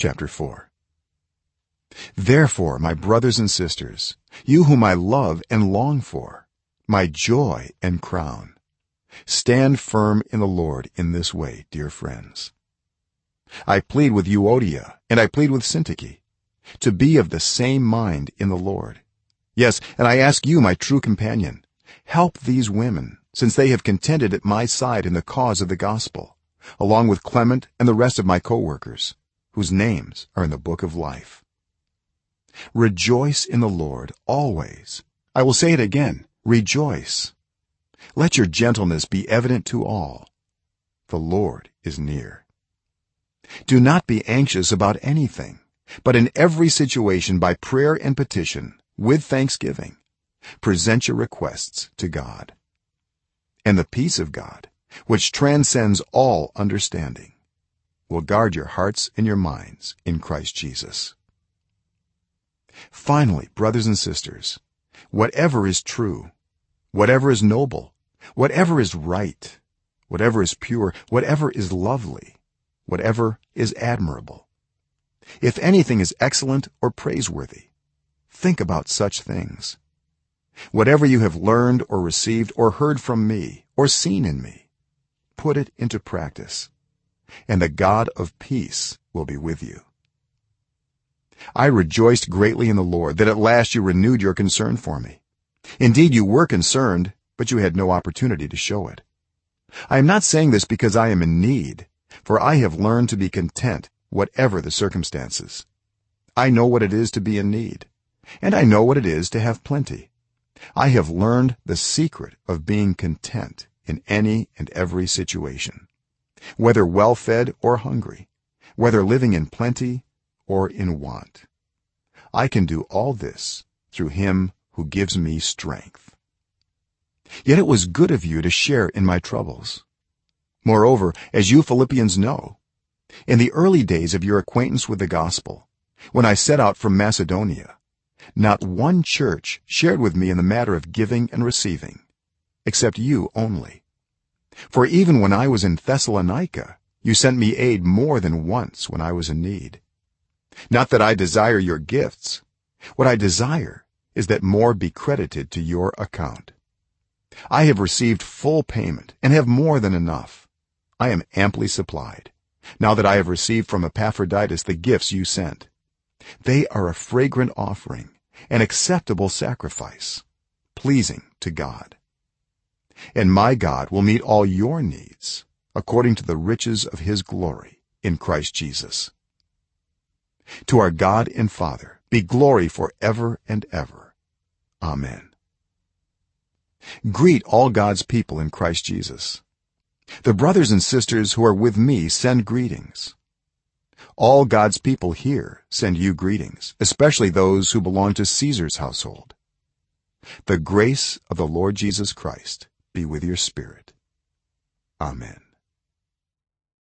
chapter 4 therefore my brothers and sisters you whom i love and long for my joy and crown stand firm in the lord in this way dear friends. I plead with euodia and i plead with syntyche to be of the same mind in the lord. Yes and i ask you my true companion help these women since they have contended at my side in the cause of the gospel along with clement and the rest of my co-workers whose names are in the book of life. Rejoice in the lord always. I will say it again. Rejoice. Let your gentleness be evident to all. The lord is near. Do not be anxious about anything but in every situation by prayer and petition with thanksgiving present your requests to god. And the peace of god which transcends all understanding will guard your hearts and your minds in Christ Jesus. Finally brothers and sisters whatever is true whatever is noble whatever is right whatever is pure whatever is lovely whatever is admirable if anything is excellent or praiseworthy think about such things. Whatever you have learned or received or heard from me or seen in me put it into practice and the god of peace will be with you. I rejoiced greatly in the lord that at last you renewed your concern for me. Indeed you were concerned but you had no opportunity to show it. I am not saying this because i am in need for i have learned to be content whatever the circumstances. I know what it is to be in need and i know what it is to have plenty. I have learned the secret of being content in any and every situation whether well fed or hungry whether living in plenty or in want. I can do all this through him who gives me strength. Yet it was good of you to share in my troubles. Moreover as you philippians know in the early days of your acquaintance with the gospel when i set out from macedonia not one church shared with me in the matter of giving and receiving except you only for even when i was in thessalonica you sent me aid more than once when i was in need. Not that i desire your gifts. What i desire is that more be credited to your account. I have received full payment and have more than enough. I am amply supplied. Now that i have received from epaphroditus the gifts you sent they are a fragrant offering an acceptable sacrifice pleasing to god and my god will meet all your needs according to the riches of his glory in Christ Jesus. To our god and father be glory forever and ever. Amen. Greet all god's people in Christ Jesus. The brothers and sisters who are with me send greetings. All god's people here send you greetings especially those who belong to caesar's household. The grace of the lord jesus christ be with your spirit. Amen